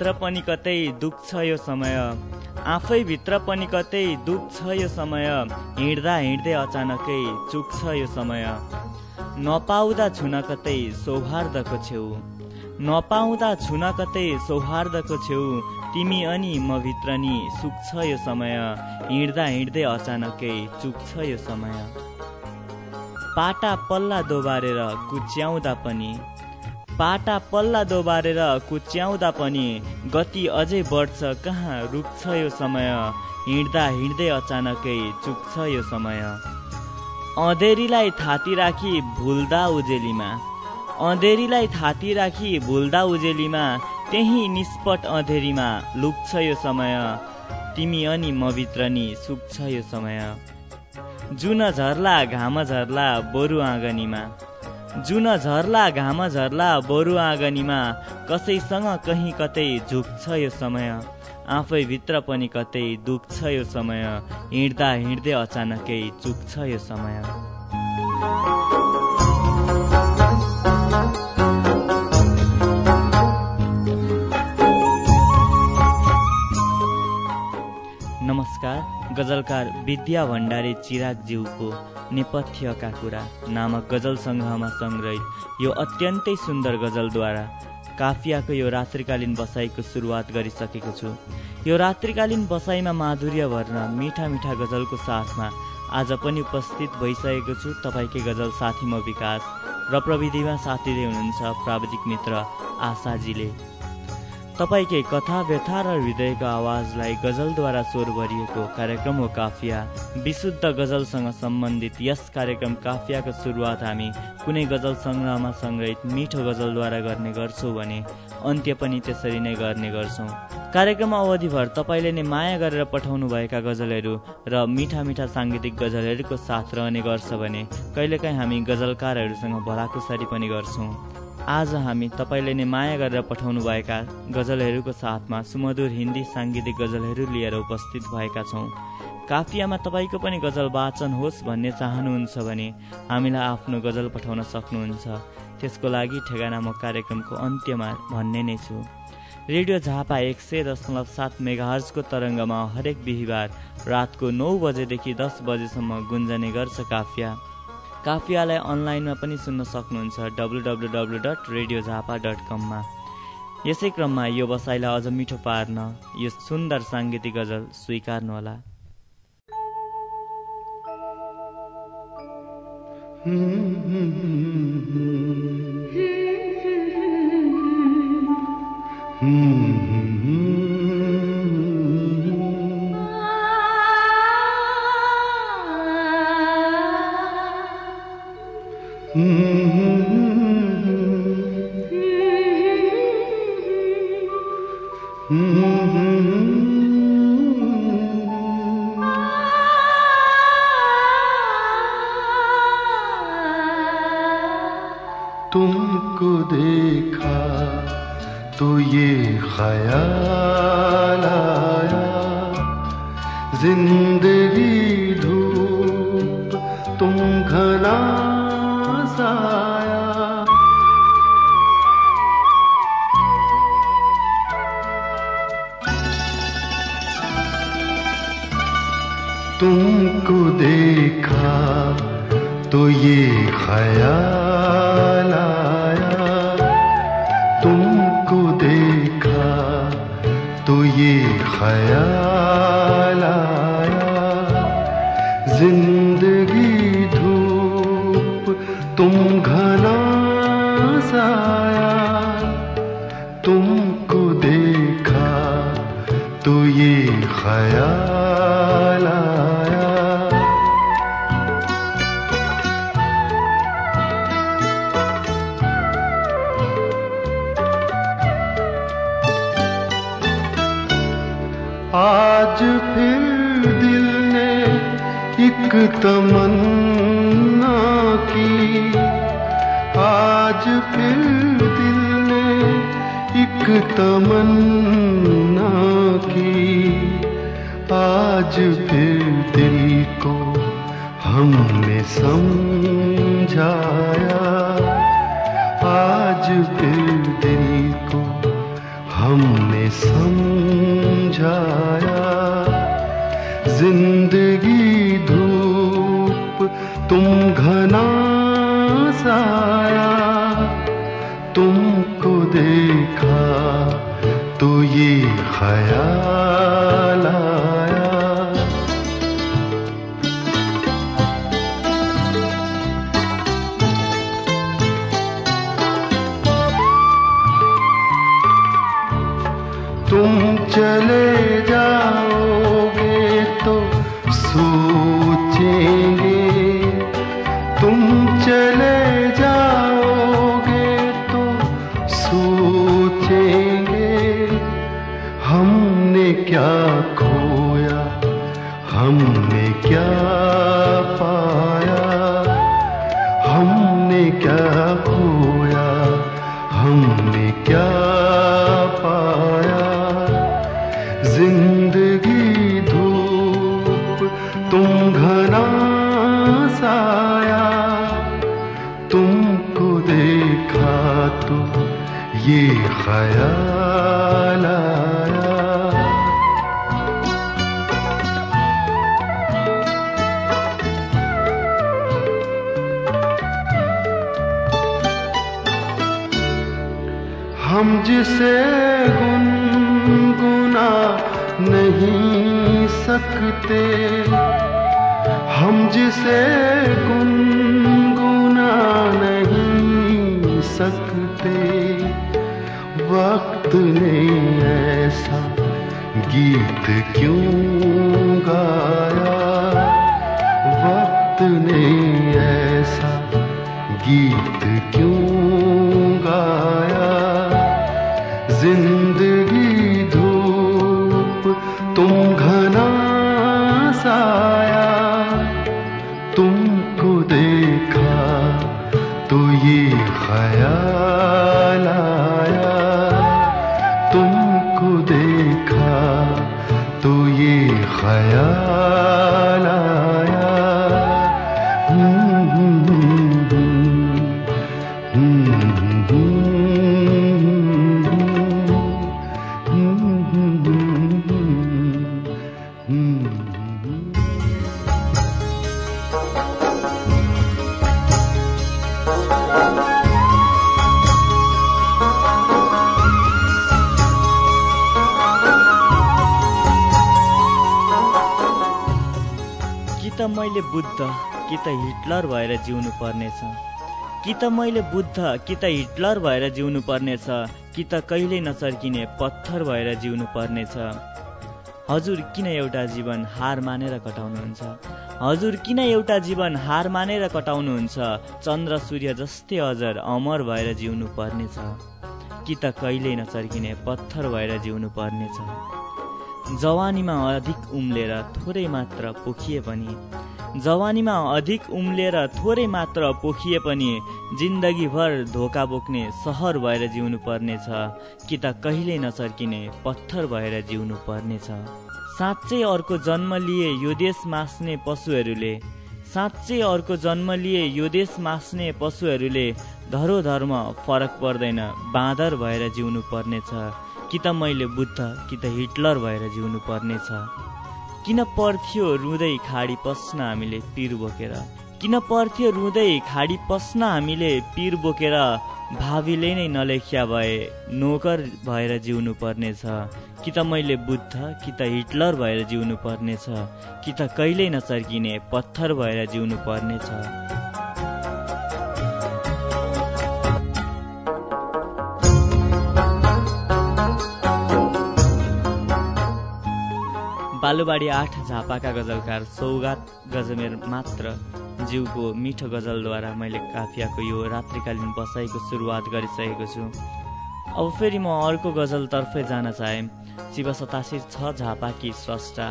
आफैभित्र पनि कतै दुख छ यो समय। आफैभित्र पनि कतै दुख छ यो समय। हिँड्दा हिँड्दै अचानकै चुक्छ यो समय। नपाउँदा छुन कतै सौहार्दको छेउ। नपाउँदा छुन कतै सौहार्दको छेउ। तिमी अनि म भित्र नि सुक्छ यो समय। हिँड्दा हिँड्दै अचानकै चुक्छ यो समय। पाटा पल्ला दोबारेर कुच्याउँदा पनि पाटा पल्ला दोबारेर कुच्याउँदा पनि गति अझै बढ्छ कहाँ रुक्छ यो समय? हिँड्दा हिँड्दै अचानकै चुक्छ यो समय। अँधेरीलाई थाती राखी भुल्दा उजेलीमा। अँधेरीलाई थाती राखी भुल्दा उजेलीमा। त्यही निष्पट अँधेरीमा लुक्छ यो समय। तिमी अनि म भित्र नि सुक्छ यो समय। जुन झर्ला घाम झर्ला बरु आँगनीमा। जुन झर्ला घाम झर्ला बरु आँगनीमा कसैसँग कहीँ कतै झुक्छ यो समय? आफैभित्र पनि कतै दुख्छ यो समय? हिँड्दा हिँड्दै अचानकै चुक्छ यो समय? गजलकार विद्या भण्डारी चिराग ज्यूको नेपथ्यका कुरा नामक गजल सङ्ग्रहमा सङ्ग्रहित यो अत्यन्तै सुन्दर गजलद्वारा काफियाको यो रात्रिकालीन बसाइको सुरुवात गरिसकेको छु। यो रात्रिकालीन बसाइमा माधुर्य भर्न मिठा मिठा गजलको साथमा आज पनि उपस्थित भइसकेको छु। तपाईँकै गजल साथी म विकास र प्रविधिमा साथी हुनुहुन्छ प्राविधिक मित्र आशाजीले। तपाईँकै कथा व्यथा र हृदयको आवाजलाई गजलद्वारा स्वर भरिएको कार्यक्रम हो काफिया। विशुद्ध गजलसँग सम्बन्धित यस कार्यक्रम काफियाको सुरुवात हामी कुनै गजल सङ्ग्रहमा सङ्ग्रहित मिठो गजलद्वारा गर्ने गर्छौँ भने अन्त्य पनि त्यसरी नै गर्ने गर्छौँ। कार्यक्रम अवधिभर तपाईँले नै माया गरेर पठाउनुभएका गजलहरू र मिठा मिठा साङ्गीतिक गजलहरूको साथ रहने गर्छ भने कहिलेकाहीँ हामी गजलकारहरूसँग भलाकुसारी पनि गर्छौँ। आज हामी तपाईँले नै माया गरेर पठाउनुभएका गजलहरूको साथमा सुमधुर हिन्दी साङ्गीतिक गजलहरू लिएर उपस्थित भएका छौँ। काफियामा तपाईँको पनि गजल वाचन होस् भन्ने चाहनुहुन्छ भने हामीलाई आफ्नो गजल पठाउन सक्नुहुन्छ। त्यसको लागि ठेगाना म कार्यक्रमको अन्त्यमा भन्ने नै छु। रेडियो झापा एक सय दशमलव सात मेगाहर्जको तरङ्गमा हरेक बिहिबार रातको नौ बजेदेखि दस बजेसम्म गुन्जने गर्छ काफिया। काफियालाई अनलाइनमा पनि सुन्न सक्नुहुन्छ W W W dot radio Jhapa dot कममा। यसै क्रममा यो बसाइलाई अझ मिठो पार्न यो सुन्दर साङ्गीतिक गजल स्वीकार्नुहोला। तुमको दिल को हमने समझाया। आज फिर दिल को हमने समझाया। ज़िंदगी धूप, तुम घना साया। तुमको देखा तो ये ख्याल चले गीत क्यों गाया बुद्ध कि त हिटलर भएर जिउनु पर्नेछ कि त मैले बुद्ध कि त हिटलर भएर जिउनु पर्नेछ कि त कहिल्यै नचर्किने पत्थर भएर जिउनु पर्नेछ हजुर किन एउटा जीवन हार मानेर कटाउनुहुन्छ? हजुर किन एउटा जीवन हार मानेर कटाउनुहुन्छ? चन्द्र सूर्य जस्तै अजर अमर भएर जिउनु पर्नेछ कि त कहिल्यै नचर्किने पत्थर भएर जिउनु पर्नेछ जवानीमा अधिक उम्लेर थोरै मात्र पोखिए पनि जवानीमा अधिक उम्लेर थोरै मात्र पोखिए पनि जिन्दगीभर धोका बोक्ने सहर भएर जिउनु पर्नेछ कि त कहिल्यै नचर्किने पत्थर भएर जिउनु पर्नेछ साँच्चै अर्को जन्म लिए यो देश मास्ने पशुहरूले साँच्चै अर्को जन्म लिए यो देश मास्ने पशुहरूले धरोधर्म फरक पर्दैन बाँदर भएर जिउनु पर्नेछ कि त मैले बुद्ध कि त हिटलर भएर जिउनु पर्नेछ किन पर्थ्यो रुँदै खाडी पस्न हामीले पिर बोकेर? किन पर्थ्यो रुँदै खाडी पस्न हामीले पिर बोकेर? भावीले नै नलेख्या भए नोकर भएर जिउनु पर्नेछ कि त मैले बुद्ध कि त हिटलर भएर जिउनु पर्नेछ कि त कहिल्यै नचर्किने पत्थर भएर जिउनु पर्नेछ बालुबाडी आठ झापाका गजलकार सौगात गजमेर मात्र जिउको मिठो गजलद्वारा मैले काफियाको यो रात्रिकालीन बसाइको सुरुवात गरिसकेको छु। अब फेरि म अर्को गजलतर्फै जान चाहे। शिव सतासी छ झापाकी स्रष्टा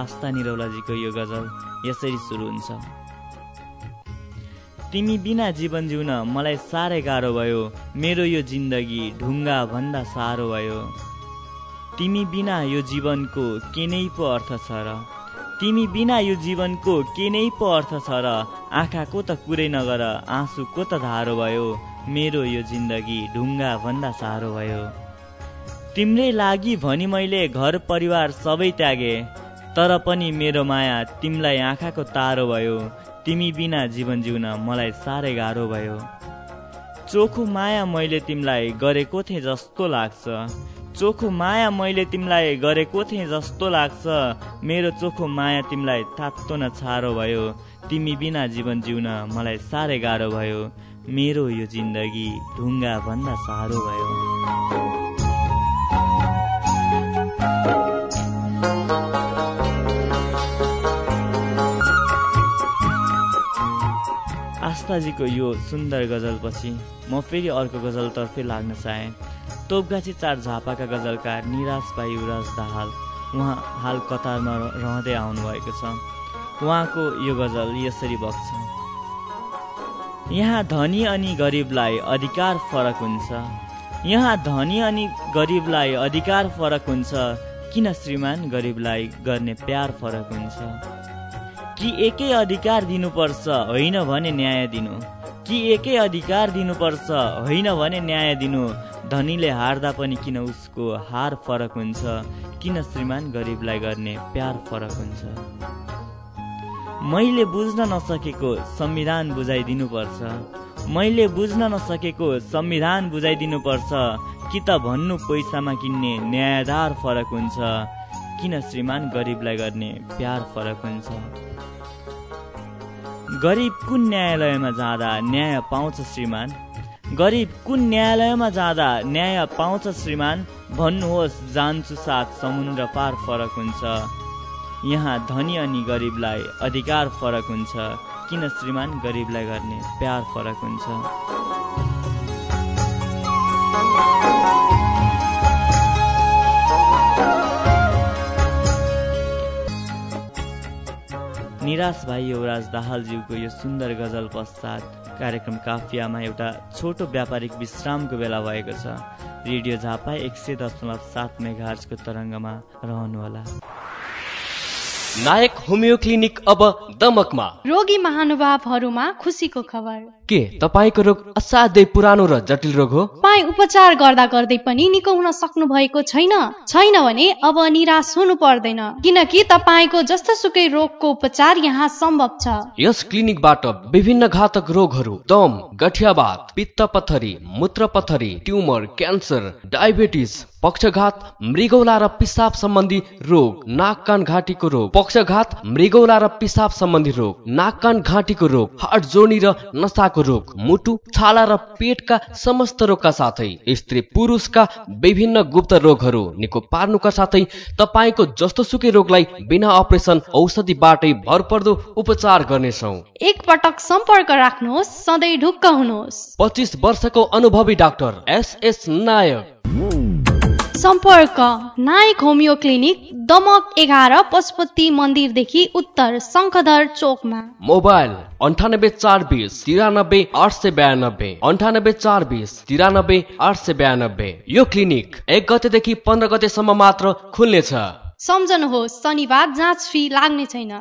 आस्था निरौलाजीको यो गजल यसरी सुरु हुन्छ। तिमी बिना जीवन जिउन मलाई साह्रै गाह्रो भयो। मेरो यो जिन्दगी ढुङ्गा भन्दा साह्रो भयो। तिमी बिना यो जीवनको के नै पो अर्थ छ र? तिमी बिना यो जीवनको के नै पो अर्थ छ र? आँखाको त कुरै नगर आँसुको त धारो भयो मेरो यो जिन्दगी ढुङ्गा भन्दा साह्रो भयो। तिम्रै लागि भनी मैले घर परिवार सबै त्यागे तर पनि मेरो माया तिमीलाई आँखाको तारो भयो तिमी बिना जीवन जिउन मलाई साह्रै गाह्रो भयो। चोखो माया मैले तिमीलाई गरेको थिएँ जस्तो लाग्छ। चोखो माया मैले तिमीलाई गरेको थिएँ जस्तो लाग्छ। मेरो चोखो माया तिमीलाई तातो न छारो भयो। तिमी बिना जीवन जिउन मलाई साह्रै गाह्रो भयो। मेरो यो जिन्दगी ढुङ्गा भन्दा साह्रो भयो। आस्थाजीको यो सुन्दर गजलपछि म फेरि अर्को गजलतर्फै लाग्न चाहेँ। तोपगाछी चार झापाका गजलकार निराश भाइ युवराज दाहाल उहाँ हाल कतारमा रहँदै आउनुभएको छ। उहाँको यो गजल यसरी बग्छ। यहाँ धनी अनि गरिबलाई अधिकार फरक हुन्छ। यहाँ धनी अनि गरिबलाई अधिकार फरक हुन्छ। किन श्रीमान गरिबलाई गर्ने प्यार फरक हुन्छ? कि एकै अधिकार दिनुपर्छ होइन भने न्याय दिनु? कि एकै अधिकार दिनुपर्छ होइन भने न्याय दिनु? धनीले हार्दा पनि किन उसको हार फरक हुन्छ? किन श्रीमान गरिबलाई गर्ने प्यार फरक हुन्छ? मैले बुझ्न नसकेको संविधान बुझाइदिनुपर्छ। मैले बुझ्न नसकेको संविधान बुझाइदिनुपर्छ। कि त भन्नु पैसामा किन्ने न्यायदार फरक हुन्छ। किन श्रीमान गरिबलाई गर्ने प्यार फरक हुन्छ? गरिब कुन न्यायालयमा जाँदा न्याय पाउँछ श्रीमान। गरिब कुन न्यायालयमा जाँदा न्याय पाउँछ श्रीमान भन्नुहोस् जान्छु साथ समुद्र पार फरक हुन्छ। यहाँ धनी अनि गरिबलाई अधिकार फरक हुन्छ। किन श्रीमान गरिबलाई गर्ने प्यार फरक हुन्छ? निराश भाइ युवराज दाहालज्यूको यो सुन्दर गजल पश्चात कार्यक्रम काफियामा एउटा छोटो व्यापारिक विश्रामको बेला भएको छ। रेडियो झापा एक सय दशमलव सात मेघार्जको तरङ्गमा रहनुहोला। नायक होमियो क्लिनिक अब दमकमा। रोगी महानुभावहरूमा खुसीको खबर। के तपाईँको रोग असाध्यै पुरानो र जटिल रोग हो? तपाईँ उपचार गर्दा गर्दै पनि निको हुन सक्नु भएको छैन। छैन भने अब निराश हुनु पर्दैन। किनकि तपाईँको जस्तो सुकै रोगको उपचार यहाँ सम्भव छ। यस क्लिनिकबाट विभिन्न घातक रोगहरू दम गठियावात पित्त पथरी मूत्र पथरी ट्युमर क्यान्सर डायबिटिस पक्षघात मृगौला र पिसाब सम्बन्धी रोग नाक कान घाँटीको रोग। पक्षघात मृगौला र पिसाब सम्बन्धी रोग नाक कान घाँटीको रोग हार्ट जोर्नी र नसाको रोग मुटु छाला र पेटका समस्त रोगका साथै। स्त्री पुरुषका विभिन्न गुप्त रोगहरू निको पार्नुका साथै तपाईँको जस्तो सुकै रोगलाई बिना अपरेसन औषधिबाटै भरपर्दो उपचार गर्नेछौ। एक पटक सम्पर्क राख्नुहोस् सधैँ ढुक्क हुनुहोस्। पच्चिस वर्षको अनुभवी डाक्टर एस एस नायक। सम्पर्क नायक होमियो क्लिनिक दमक एघार पशुपति मन्दिरदेखि उत्तर शङ्खधर चोकमा। मोबाइल अन्ठानब्बे चार बिस तिरानब्बे आठ सय बयानब्बे। अन्ठानब्बे चार बिस तिरानब्बे आठ सय बयानब्बे। यो क्लिनिक एक गतेदेखि पन्ध्र गतेसम्म मात्र खुल्नेछ। सम्झनुहोस् शनिबार जाँच फी लाग्ने छैन।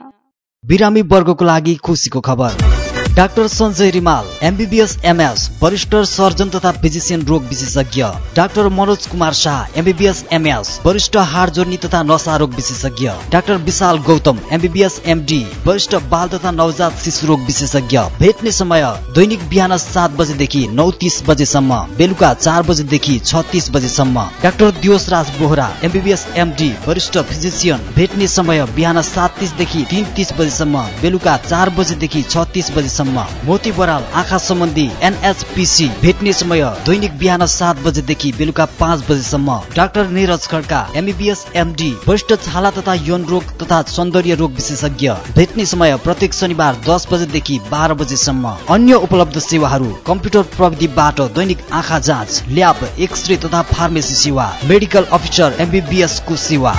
बिरामी वर्गको लागि खुसीको खबर। Doctor Sanjay Rimal MBBS MS वरिष्ठ सर्जन तथा फिजिसियन रोग विशेषज्ञ। Doctor Manoj Kumar Shah MBBS MS वरिष्ठ हाड जोर्नी तथा नसा रोग विशेषज्ञ। Doctor Vishal Gautam MBBS MD वरिष्ठ बाल तथा नवजात शिशु रोग विशेषज्ञ। भेट्ने समय दैनिक बिहान सात बजेदेखि नौ तिस बजेसम्म बेलुका चार बजेदेखि छ तिस बजेसम्म। Doctor Diwas Raj Bohara MBBS MD वरिष्ठ फिजिसियन। भेट्ने समय बिहान सात तिसदेखि तिन तिस बजेसम्म बेलुका चार बजेदेखि छ तिस बजेसम्म। बजेसम्म मोती बराल आँखा सम्बन्धी एनएचपिसी भेट्ने समय दैनिक बिहान सात बजेदेखि बेलुका पाँच बजेसम्म doctor Niraj Khadka MBBS MD वरिष्ठ छाला तथा यौन रोग तथा सौन्दर्य रोग विशेषज्ञ भेट्ने समय प्रत्येक शनिबार दस बजेदेखि बाह्र बजेसम्म अन्य उपलब्ध सेवाहरू कम्प्युटर प्रविधिबाट दैनिक आँखा जाँच ल्याब एक्सरे तथा फार्मेसी सेवा मेडिकल अफिसर एमबिबिएस को सेवा।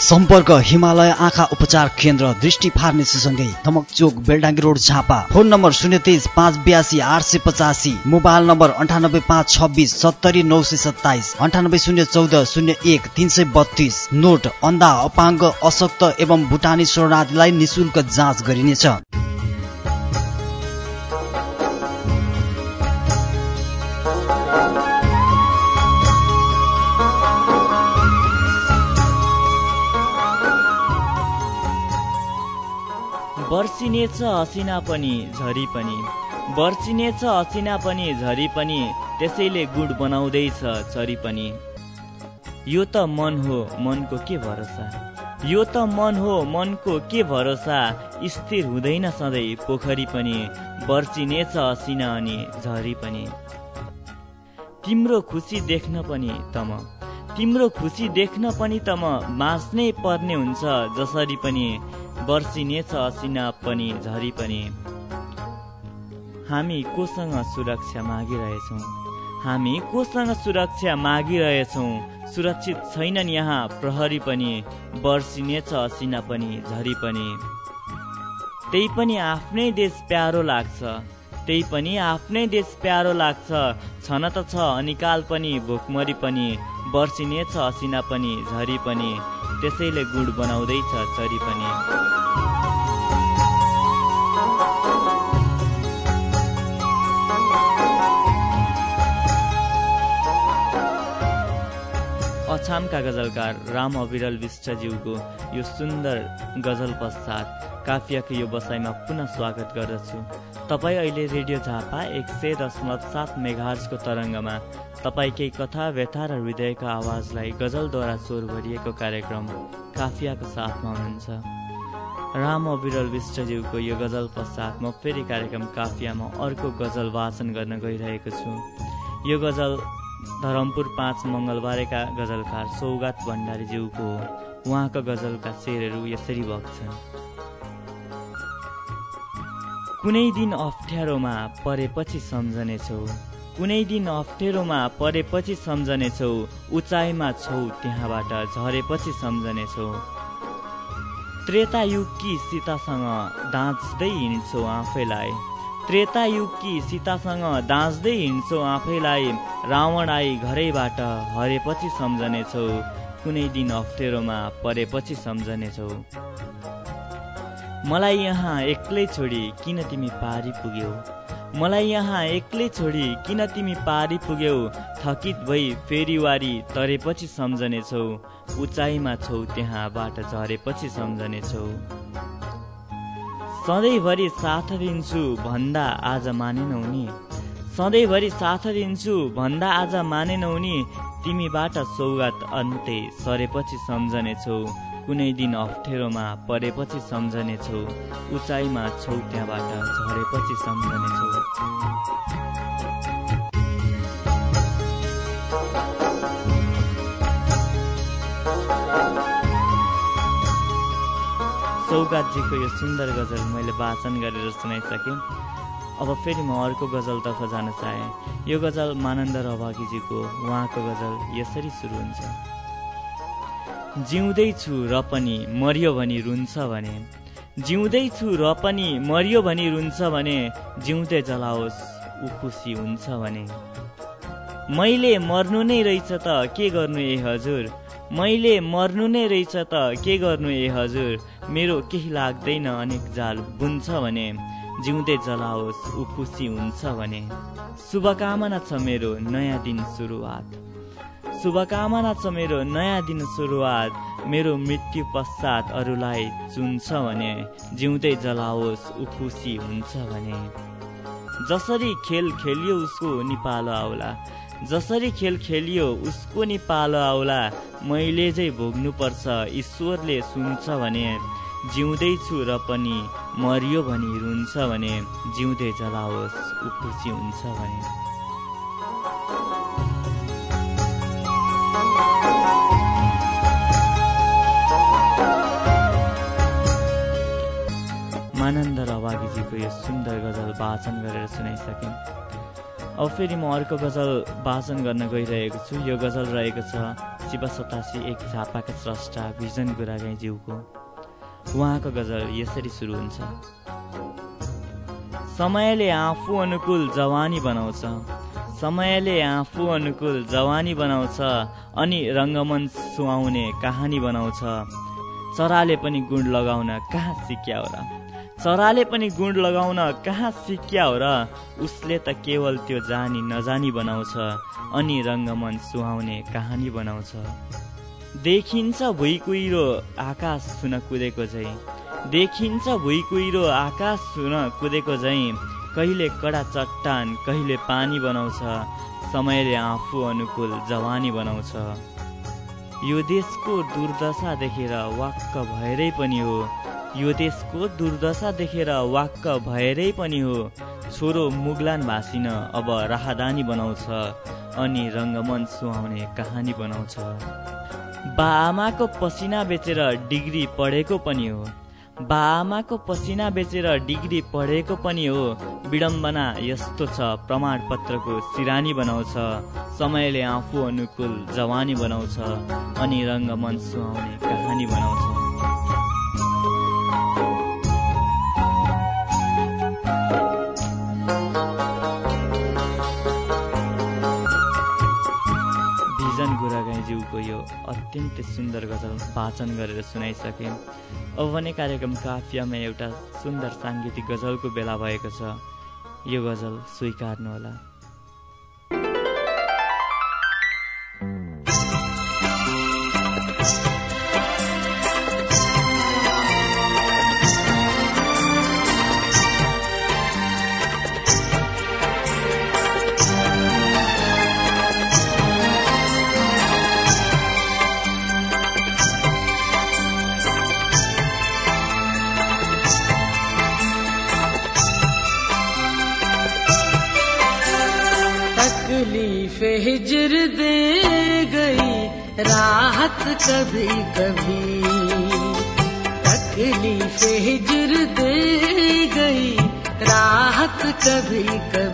सम्पर्क हिमालय आँखा उपचार केन्द्र दृष्टि फार्मेसीसँगै Dhamak Chowk Beldangi road Jhapa. Phone number शून्य तेइस पाँच बयासी आठ सय पचासी। मोबाइल नम्बर अन्ठानब्बे पाँच छब्बिस सत्तरी नौ सय सत्ताइस। अन्ठानब्बे शून्य चौध शून्य एक तिन सय बत्तिस। नोट अन्धा अपाङ्ग अशक्त एवं भुटानी शरणार्थीलाई निशुल्क जाँच गरिनेछ। वर्षिनेछ असिना पनि झरी पनि। वर्षिनेछ असिना पनि झरी पनि त्यसैले गुड बनाउँदैछ चरी पनि। यो त मन हो मनको के भरोसा? यो त मन हो मनको के भरोसा? स्थिर हुँदैन सधैँ पोखरी पनि। वर्षिनेछ असिना अनि झरी पनि। तिम्रो खुसी देख्न पनि त म तिम्रो खुसी देख्न पनि त म बाँच्नै पर्ने हुन्छ जसरी पनि। वर्षिनेछ असिना पनि झरी पनि। हामी कोसँग सुरक्षा मागिरहेछौँ? हामी कोसँग सुरक्षा मागिरहेछौँ? सुरक्षित छैनन् यहाँ प्रहरी पनि वर्षिनेछ असिना पनि झरी पनि। त्यही पनि आफ्नै देश प्यारो लाग्छ। त्यही पनि आफ्नै देश प्यारो लाग्छ। छन त छ अनिकाल पनि भोकमरी पनि वर्षिनेछ असिना पनि झरी पनि। त्यसैले गुड बनाउँदैछ चरी पनि। अछामका गजलकार राम अविरल विष्टज्यूको यो सुन्दर गजल पश्चात काफियाको यो बसाइमा पुनः स्वागत गर्दछु। तपाईँ अहिले रेडियो झापा एक सय दशमलव सात मेघाजको तरङ्गमा तपाईँकै कथा व्यथा र हृदयको आवाजलाई गजलद्वारा स्वर भरिएको कार्यक्रम काफियाको साथमा हुनुहुन्छ। राम अविरल विष्टज्यूको यो गजल पश्चात म फेरि कार्यक्रम काफियामा अर्को गजल वाचन गर्न गइरहेको छु। यो गजल धरमपुर पाँच मङ्गलबारेका गजलकार सौगात भण्डारीज्यूको हो। उहाँका गजलका शेरहरू यसरी बग्छन्। कुनै दिन अप्ठ्यारोमा परेपछि सम्झनेछौ। कुनै दिन अप्ठ्यारोमा परेपछि सम्झनेछौ। उचाइमा छौ त्यहाँबाट झरेपछि सम्झनेछौ। त्रेता युगकी सीतासँग दाँच्दै हिँड्छौ आफैलाई। त्रेता युगकी सीतासँग दाँच्दै हिँड्छौ आफैलाई। रावण आई घरैबाट हरेपछि सम्झनेछौ। कुनै दिन अप्ठ्यारोमा परेपछि सम्झनेछौ। मलाई यहाँ एक्लै छोडी किन तिमी पारी पुग्यौ मलाई यहाँ एक्लै छोडी किन तिमी पारी पुग्यौ? थकित भई फेरिवारी तरेपछि सम्झनेछौ। उचाइमा छौ त्यहाँबाट झरेपछि सम्झनेछौ। सधैँभरि साथ दिन्छु भन्दा आज मानेनौ नि। सधैँभरि साथ दिन्छु भन्दा आज मानेनौ नि। तिमीबाट सौगात अन्त्य सरेपछि सम्झनेछौ। कुनै दिन अप्ठ्यारोमा परेपछि सम्झनेछौ। उचाइमा छौ त्यहाँबाट झरेपछि सम्झनेछौ। सौगातजीको यो सुन्दर गजल मैले वाचन गरेर सुनाइसकेँ। अब फेरि म अर्को गजलतर्फ जान चाहेँ। यो गजल मानन्द रभागीजीको उहाँको गजल यसरी सुरु हुन्छ। जिउँदैछु र पनि मरियो भनी रुन्छ भने। जिउँदैछु र पनि मरियो भनी रुन्छ भने जिउँदै जलाओस् ऊ खुसी हुन्छ भने। मैले मर्नु नै रहेछ त के गर्नु ए हजुर? मैले मर्नु नै रहेछ त के गर्नु ए हजुर? मेरो केही लाग्दैन अनेक जाल बुन्छ भने। जिउँदै जलाओस् ऊ खुसी हुन्छ भने। शुभकामना छ मेरो नयाँ दिन सुरुवात। शुभकामना छ मेरो नयाँ दिन सुरुवात। मेरो मृत्यु पश्चात अरूलाई चुन्छ भने जिउँदै जलाओस् ऊ खुसी हुन्छ भने। जसरी खेल खेलियो उसको निपालो आउला। जसरी खेल खेलियो उसको नि पालो आउला। मैले चाहिँ भोग्नुपर्छ ईश्वरले सुन्छ भने जिउँदैछु र पनि मरियो भनी रुन्छ भने जिउँदै जलाओस् ऊ खुसी हुन्छ भने। रवागीजीको यो सुन्दर गजल वाचन गरेर सुनाइसकेँ। अब फेरि म अर्को गजल वाचन गर्न गइरहेको छु। यो गजल रहेको छ शिव सतासी एक झापाका स्रष्टा भिजन गुरागाईज्यूको। उहाँको गजल यसरी सुरु हुन्छ। समयले आफू अनुकूल जवानी बनाउँछ। समयले आफू अनुकूल जवानी बनाउँछ अनि रङ्गमञ्च सुहाउने कहानी बनाउँछ। चराले पनि गुण लगाउन कहाँ सिक्या हो र चराले पनि गुण लगाउन कहाँ सिक्या हो र उसले त केवल त्यो जानी नजानी बनाउँछ अनि रङ्गमञ्च सुहाउने कहानी बनाउँछ। देखिन्छ भुइँ कुहिरो आकाश सुन कुदेको चाहिँ देखिन्छ भुइँकुइरो आकाश सुन कुदेको झैँ। कहिले कडा चट्टान कहिले पानी बनाउँछ। समयले आफू अनुकूल जवानी बनाउँछ। यो देशको दुर्दशा देखेर वाक्क भएरै पनि हो। यो देशको दुर्दशा देखेर वाक्क भएरै पनि हो। छोरो मुगलान भाँसिन अब राहदानी बनाउँछ अनि रङ्गमञ्च सुहाउने कहानी बनाउँछ। बा आमाको पसिना बेचेर डिग्री पढेको पनि हो। बा आमाको पसिना बेचेर डिग्री पढेको पनि हो। विडम्बना यस्तो छ प्रमाणपत्रको सिरानी बनाउँछ समयले आफू अनुकूल जवानी बनाउँछ अनि रङ्गमञ्च सुहाउने कहानी बनाउँछ। गुरागाईज्यूको यो अत्यन्तै सुन्दर गजल वाचन गरेर सुनाइसकेँ। अब भने कार्यक्रम काफियामा एउटा सुन्दर साङ्गीतिक गजलको बेला भएको छ। यो गजल स्वीकार्नुहोला। कभी कभी तकलीफ़ हिजर दे गई राहत कभी कभी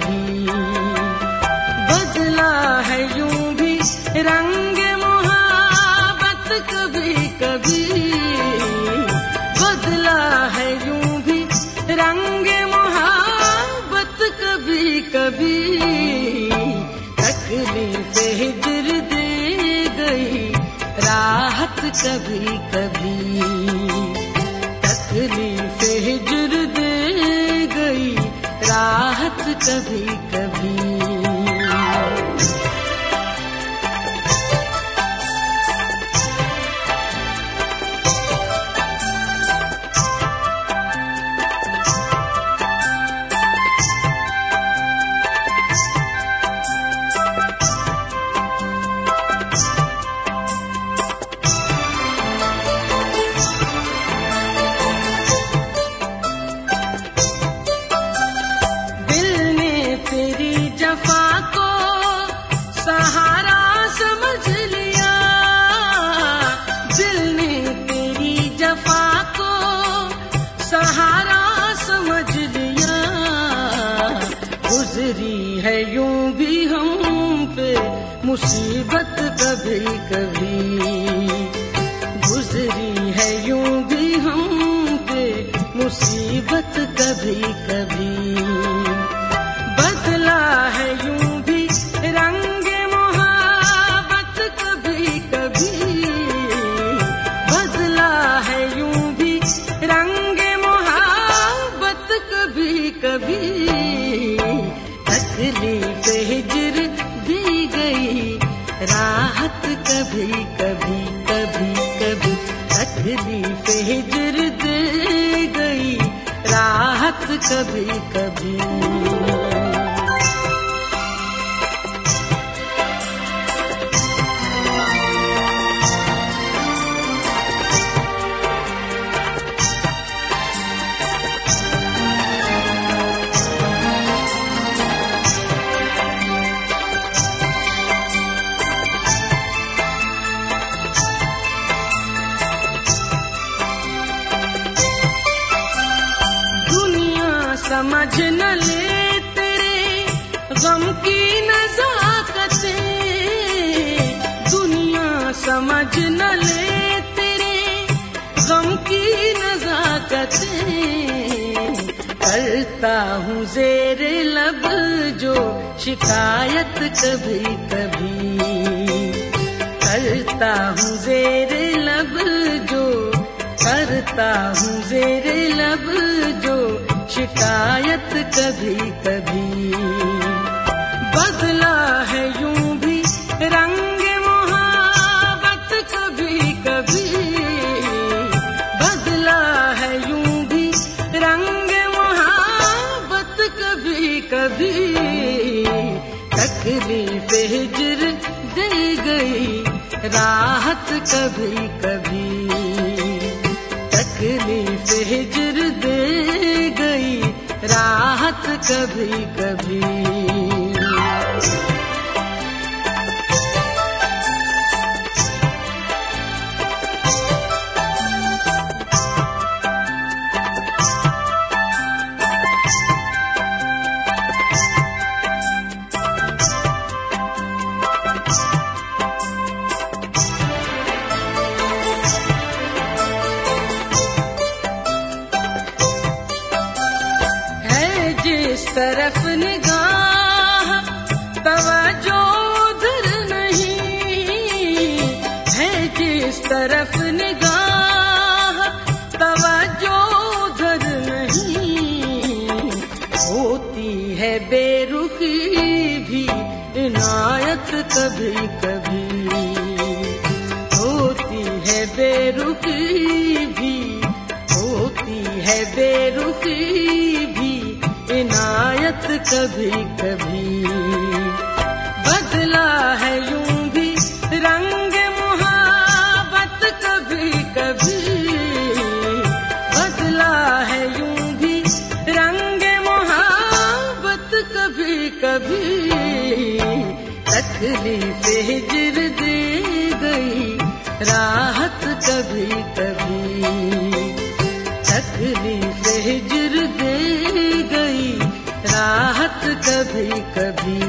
कभी कभी तकलीफ़ हिजर दे गई राहत कभी मुसीबत कभी कभी गुजरी है यूँ भी हम पे मुसीबत कभी कभी हूँ जेर लब जो शिकायत कभी कभी। करता हूँ जेर लब जो, करता हूँ जेर लब जो शिकायत कभी कभी। बदला है यूँ राहत कभी कभी तकलीफ़ हिजर दे गई राहत कभी कभी। कभी कभी। बदला है यूँ भी रंग मुहाबत कभी कभी। बदला है यूँ भी रंग मुहाबत कभी कभी। तकलीफ़ हिजर दे गई राहत कभी कभी। कभी कभी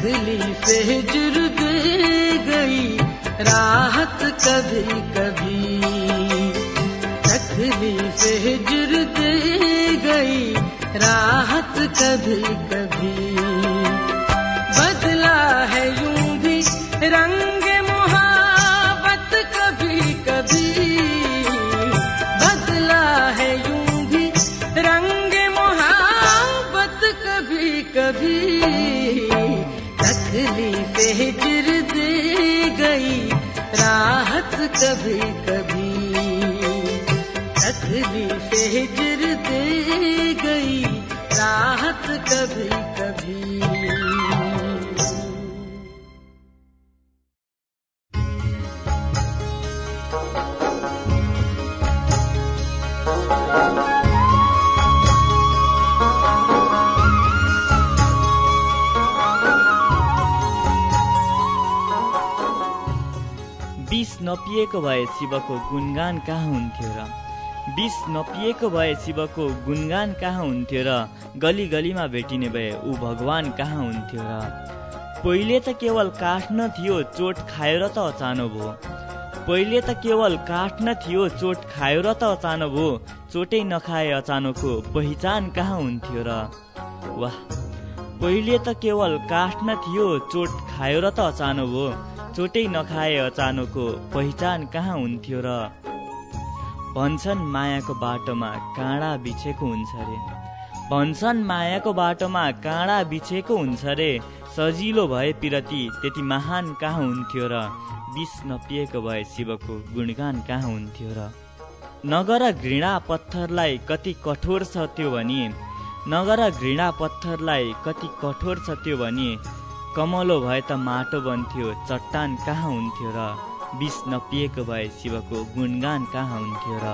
तकलीफ़ हिजर दे गई, राहत कभी कभी। तकलीफ़ हिजर दे गई, राहत कभी कभी। बदला है यूँ भी रंग हिजर दे गई राहत कभी कभी। तकलीफ़ हिजर दे गई राहत कभी नपिएको भए शिवको गुणगान कहाँ हुन्थ्यो र? विष नपिएको भए शिवको गुणगान कहाँ हुन्थ्यो र? गली गलीमा भेटिने भए ऊ भगवान कहाँ हुन्थ्यो र? पहिले त केवल काठ न थियो चोट खायो र त अचानो भयो पहिले त केवल काठ न थियो चोट खायो र त अचानो भयो चोटै नखाए अचानोको पहिचान कहाँ हुन्थ्यो र? वाह! पहिले त केवल काठ न थियो चोट खायो र त अचानो भयो चोटै नखाए अचानोको पहिचान कहाँ हुन्थ्यो र? भन्छन् मायाको बाटोमा काँडा बिछेको हुन्छ रे। भन्छन् मायाको बाटोमा काँडा बिछेको हुन्छ रे। सजिलो भए पिरती त्यति महान कहाँ हुन्थ्यो र? विष नपिएको भए शिवको गुणगान कहाँ हुन्थ्यो र? नगर घृणा पत्थरलाई कति कठोर छ त्यो भनी नगर घृणा पत्थरलाई कति कठोर छ त्यो भने कमलो भए त माटो बन्थ्यो चट्टान कहाँ हुन्थ्यो र? विष नपिएको भए शिवको गुणगान कहाँ हुन्थ्यो र?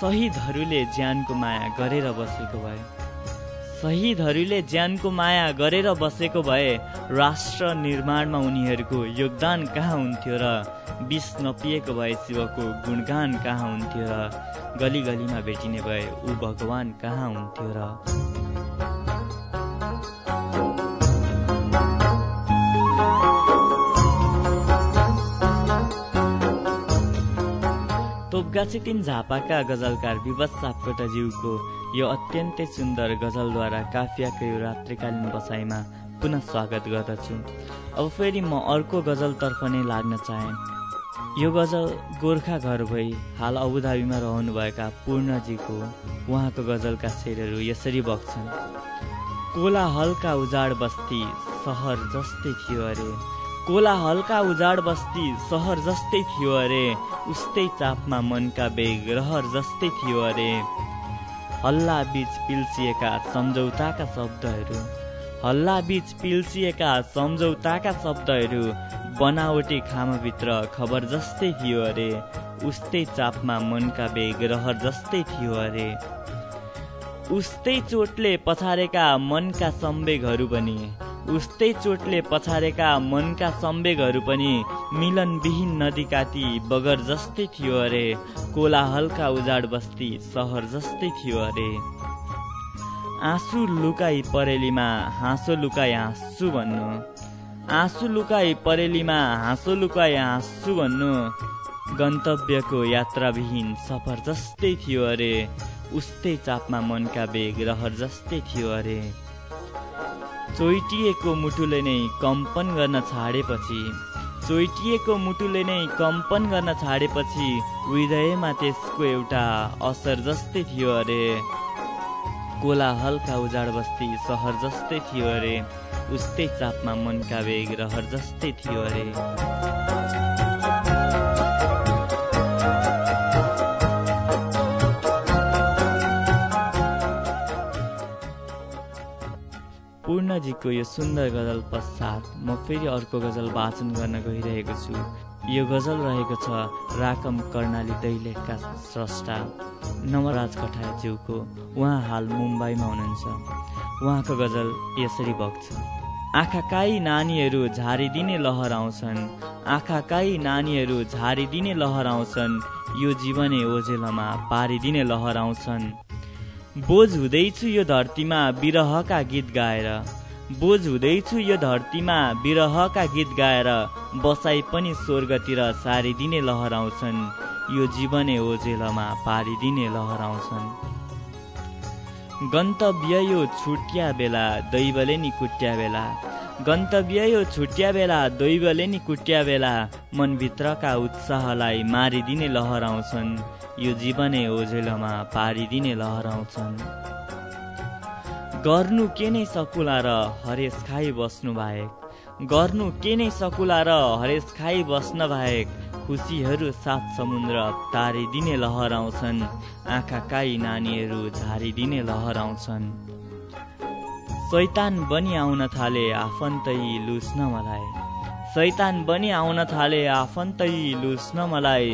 शहीदहरूले ज्यानको माया गरेर बसेको भए। शहीदहरूले ज्यानको माया गरेर बसेको भए राष्ट्र निर्माणमा उनीहरूको योगदान कहाँ हुन्थ्यो र? विष नपिएको भए शिवको गुणगान कहाँ हुन्थ्यो र? गली गलीमा भेटिने भए ऊ भगवान कहाँ हुन्थ्यो र? तोपगाछी तिन झापाका गजलकार विवश सापकोटाज्यूको यो अत्यन्तै सुन्दर गजलद्वारा काफियाको यो रात्रिकालीन बसाइमा पुनः स्वागत गर्दछु। अब फेरि म अर्को गजलतर्फ नै लाग्न चाहेँ। यो गजल गोर्खा घर भई हाल अबुधाबीमा रहनुभएका पूर्णजीको उहाँको गजलका शेरहरू यसरी बग्छन्। कोला हल्का उजाड बस्ती सहर जस्तै थियो अरे। कोला हल्का उजाड बस्ती सहर जस्तै थियो अरे उस्तै चापमा मनका बेग रहर जस्तै थियो अरे। हल्ला बीच पिल्सिएका सम्झौताका शब्दहरू हल्ला बीच पिल्सिएका सम्झौताका शब्दहरू बनावटी खामाभित्र खबर जस्तै थियो अरे उस्तै चापमा मनका बेग रहर जस्तै थियो अरे। उस्तै चोटले पछारेका मनका सम्वेगहरू पनि उस्तै चोटले पछारेका मनका सम्वेगहरू पनि मिलनविहीन नदी काटी बगर जस्तै थियो अरे कोलाहलका उजाड बस्ती सहर जस्तै थियो अरे। आँसु लुकाई परेलीमा हाँसो लुकाई हाँस्छु भन्नु। आँसु लुकाई परेलीमा हाँसो लुकाई हाँस्छु भन्नु। गन्तव्यको यात्राविहीन सफर जस्तै थियो अरे उस्तै चापमा मनका बेग रहर जस्तै थियो अरे। चोइटिएको मुटुले नै कम्पन गर्न छाडेपछि चोइटिएको मुटुले नै कम्पन गर्न छाडेपछि हृदयमा त्यसको एउटा असर जस्तै थियो अरे। कोला हल्का उजाड बस्ती सहर जस्तै थियो अरे उस्तै चापमा मनका वेग रहर जस्तै थियो अरे। पूर्णजीको यो सुन्दर गजल पश्चात म फेरि अर्को गजल वाचन गर्न गइरहेको छु। यो गजल रहेको छ राकम कर्णाली दैलेखका स्रष्टा। नवराज कठाज्यूको उहाँ हाल मुम्बईमा हुनुहुन्छ। उहाँको गजल यसरी बग्छ। आँखाकाई नानीहरू झारिदिने लहर आउँछन्। आँखाकाई नानीहरू झारिदिने लहर आउँछन्। यो जीवनै ओझेलमा पारिदिने लहर आउँछन्। बोझ हुँदैछु यो धरतीमा विरहका गीत गाएर। बोझ हुँदैछु यो धरतीमा विरहका गीत गाएर बसाइ पनि स्वर्गतिर सारिदिने लहर आउँछन्। यो जीवनै ओझेलमा पारिदिने लहर आउँछन्। गन्तव्य यो छुट्या बेला दैवले नि कुट्या बेला। गन्तव्य यो छुट्या बेला दैवले नि कुट्या बेला। मनभित्रका उत्साहलाई मारिदिने लहर आउँछन्। यो जीवनै ओझेलमा पारिदिने लहर आउँछन् गर्नु के नै सकुला र हरेस खाइ बस्नु बाहेक गर्नु के नै सकुला र हरेस खाइ बस्न बाहेक खुसीहरू सात समुद्र तारिदिने लहर आउँछन् आँखा काई नानीहरू झारिदिने लहर आउँछन् शैतान बनी आउन थाले आफन्तै लुस्न मलाई। शैतान बनी आउन थाले आफन्तै लुस्न मलाई।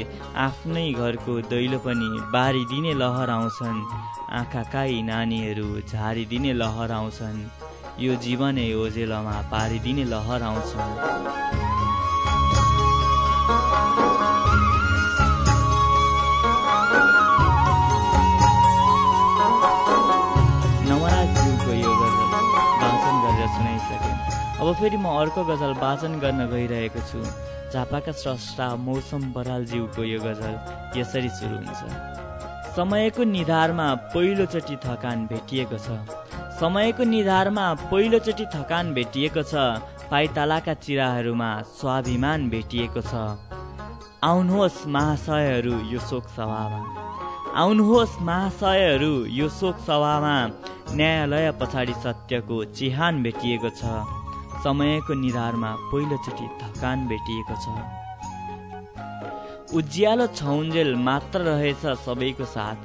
आफ्नै घरको दैलो पनि बारिदिने लहर आउँछन्। आँखा काई नानीहरू झारिदिने लहर आउँछन्। यो जीवनै ओजेलमा पारिदिने लहर आउँछन्। अब फेरि म अर्को गजल वाचन गर्न गइरहेको छु। झापाका स्रष्टा मौसम बरालज्यूको यो गजल यसरी सुरु हुन्छ। समयको निधारमा पहिलोचोटि थकान भेटिएको छ। समयको निधारमा पहिलोचोटि थकान भेटिएको छ। पाइतालाका चिराहरूमा स्वाभिमान भेटिएको छ। आउनुहोस् महाशयहरू यो शोक सभामा। आउनुहोस् महाशयहरू यो शोक सभामा। न्यायालय पछाडि सत्यको चिहान भेटिएको छ। समयको निधारमा पहिलोचोटि थकान भेटिएको छ। उज्यालो छौन्जेल मात्र रहेछ सबैको साथ।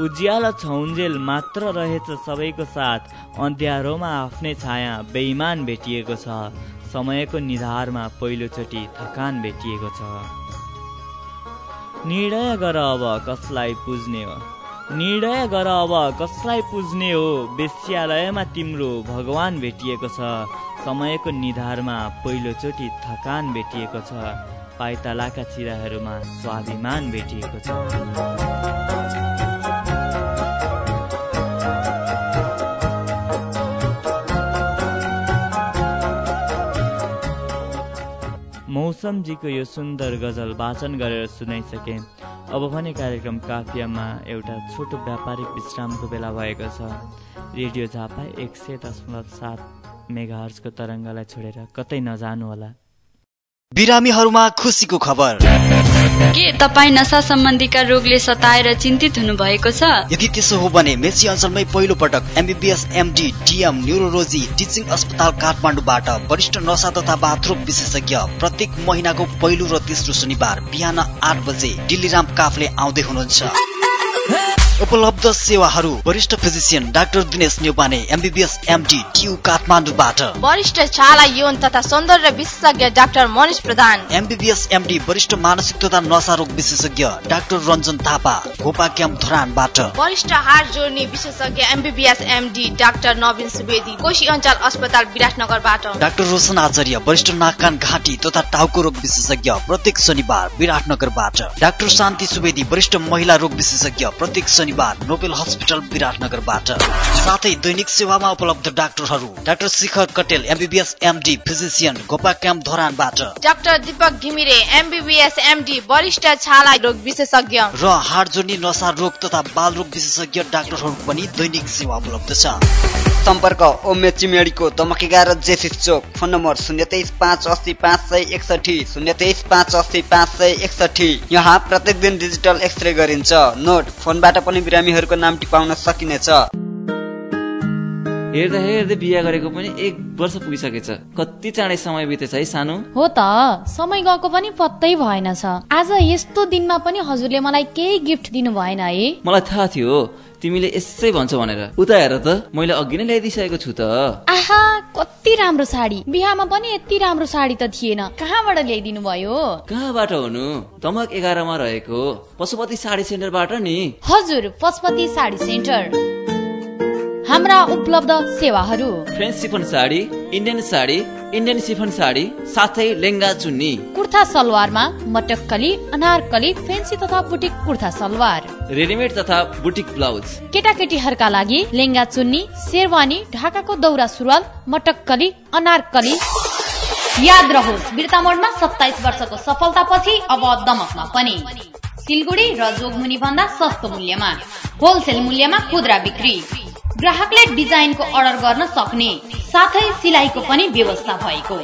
उज्यालो छौन्जेल मात्र रहेछ सबैको साथ। अँध्यारोमा आफ्नै छाया बेइमान भेटिएको छ। समयको निधारमा पहिलोचोटि थकान भेटिएको छ। निर्णय गर अब कसलाई पुज्ने हो? निर्णय गर अब कसलाई पुज्ने हो? वेश्यालयमा तिम्रो भगवान भेटिएको छ। समयको निधारमा पहिलोचोटि थकान भेटिएको छ। पाइतालाका चिराहरूमा स्वाभिमान भेटिएको छ। मौसमजीको यो सुन्दर गजल वाचन गरेर सुनाइसकेँ। अब भने कार्यक्रम काफियामा एउटा छोटो व्यापारिक विश्रामको बेला भएको छ। रेडियो झापा एक सय दशमलव सात। मेगाहर्जको तरङ्गलाई छोडेर कतै नजानुहोला बिरामीहरूमा खुसीको खबर। के तपाईँ नसा सम्बन्धीका रोगले सताएर चिन्तित हुनुभएको छ? यदि त्यसो हो भने मेची अञ्चलमै पहिलो पटक MBBS MD DM neurology teaching अस्पताल काठमाडौँबाट वरिष्ठ नसा तथा बाथरोग विशेषज्ञ प्रत्येक महिनाको पहिलो र तेस्रो शनिबार बिहान आठ बजे डिल्लीराम काफले आउँदै हुनुहुन्छ। उपलब्ध सेवाहरू वरिष्ठ physician doctor Dinesh Neupane MBBS MD TU काठमाडौँबाट। वरिष्ठ छाला यौन तथा सौन्दर्य विशेषज्ञ doctor Manish Pradhan. MBBS MD वरिष्ठ मानसिक तथा नशा रोग विशेषज्ञ डाक्टर रञ्जन थापा गोपा क्याम्प धरानबाट। वरिष्ठ हार जोड्ने विशेषज्ञ MBBS MD doctor Navin Subedi Koshi अञ्चल अस्पताल विराटनगरबाट। डाक्टर रोशन आचार्य वरिष्ठ नाक कान घाँटी तथा टाउको रोग विशेषज्ञ प्रत्येक शनिबार विराटनगरबाट। डाक्टर शान्ति सुवेदी वरिष्ठ महिला रोग विशेषज्ञ प्रत्येक शनिबार नोबेल हस्पिटल विराटनगरबाट। साथै दैनिक सेवामा उपलब्ध डाक्टरहरू doctor Shikhar Katel MBBS MD physician Gopa camp धरानबाट। Doctor Deepak Ghimire MBBS MD वरिष्ठ छाला रोग विशेषज्ञ। र हाड जोड्ने नसा रोग तथा बाल रोग विशेषज्ञ डाक्टरहरू पनि दैनिक सेवा उपलब्ध छ। सम्पर्क ओमे चिमेडीको दमक एघार जेसिस चोक फोन नम्बर शून्य तेइस पाँच अस्सी पाँच सय एकसठी शून्य तेइस पाँच अस्सी पाँच सय एकसठी यहाँ प्रत्येक दिन डिजिटल एक्सरे गरिन्छ। नोट फोनबाट पनि बिरामीहरूको नाम टिपाउन सकिनेछ। हेर्दा हेर्दै बिहा गरेको पनि एक वर्ष पुगिसकेछ। कति चाँडै समय बितेछ है सानो? हो त समय गएको पनि पत्तै भएन छ। आज यस्तो दिनमा पनि हजुरले मलाई केही गिफ्ट दिनु भएन है। मलाई थाहा थियो तिमीले यसै भन्छौ भनेर। उता हेर त मैले अघि नै ल्याइदिइसकेको छु त। आहा कति राम्रो साडी। बिहामा पनि यति राम्रो साडी त थिएन। कहाँबाट ल्याइदिनु भयो? कहाँबाट हुनु? दमक एघारमा रहेको पशुपति साडी सेन्टरबाट नि। हजुर पशुपति साडी सेन्टर। हाम्रा उपलब्ध सेवाहरू। French chiffon sari Indian sari Indian chiffon sari साथै लेङ्गा चुन्नी। कुर्ता सलवारमा मटक्कली अनारकली फेन्सी तथा बुटिक कुर्ता सलवार। रेडिमेड तथा बुटिक ब्लाउज। केटाकेटीहरूका लागि लेङ्गा चुन्नी शेरवानी ढाकाको दौरा सुरुवाल मटक्कली अनारकली। याद रहोस् बिर्तामोडमा सत्ताइस वर्षको सफलतापछि अब दमकमा पनि। सिलगुडी र जोगमुनि भन्दा सस्तो मूल्यमा। होलसेल मूल्यमा खुद्रा बिक्री। ग्राहकले डिजाइनको अर्डर गर्न सक्ने साथै सिलाइको पनि व्यवस्था भएको।